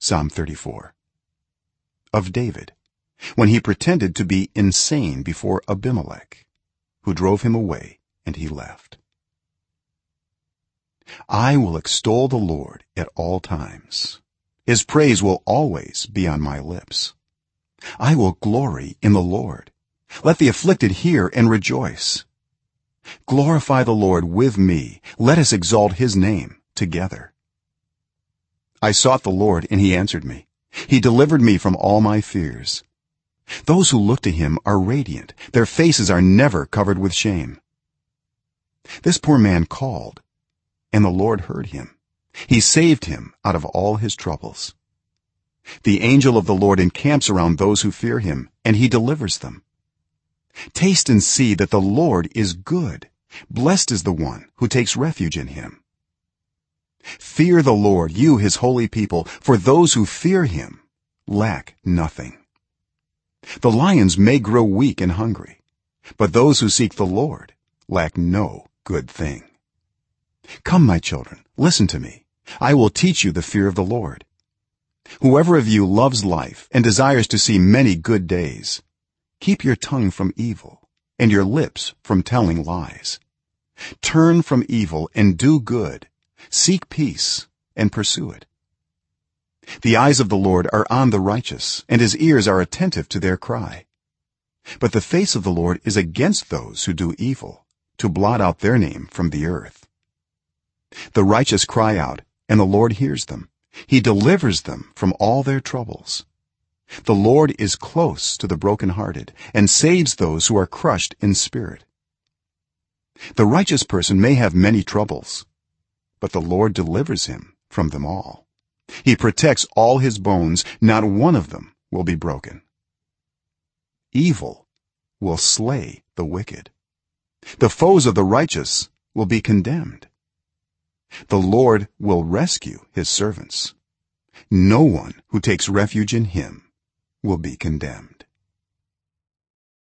psalm 34 of david when he pretended to be insane before abimelech who drove him away and he left. I will extol the lord at all times. His praise will always be on my lips. I will glory in the lord. Let the afflicted hear and rejoice. Glorify the lord with me. Let us exalt his name together i sought the lord and he answered me. He delivered me from all my fears. Those who look to him are radiant. Their faces are never covered with shame. This poor man called and the lord heard him. He saved him out of all his troubles. The angel of the lord encamps around those who fear him and he delivers them. Taste and see that the lord is good. Blessed is the one who takes refuge in him fear the lord you his holy people for those who fear him lack nothing. The lions may grow weak and hungry but those who seek the lord lack no good thing. Come my children listen to me. I will teach you the fear of the lord. Whoever of you loves life and desires to see many good days keep your tongue from evil and your lips from telling lies. Turn from evil and do good seek peace and pursue it. The eyes of the lord are on the righteous and his ears are attentive to their cry. But the face of the lord is against those who do evil to blot out their name from the earth. The righteous cry out and the lord hears them. He delivers them from all their troubles. The lord is close to the broken-hearted and saves those who are crushed in spirit. The righteous person may have many troubles but the lord delivers him from them all. He protects all his bones. Not one of them will be broken. Evil will slay the wicked. The foes of the righteous will be condemned. The lord will rescue his servants. No one who takes refuge in him will be condemned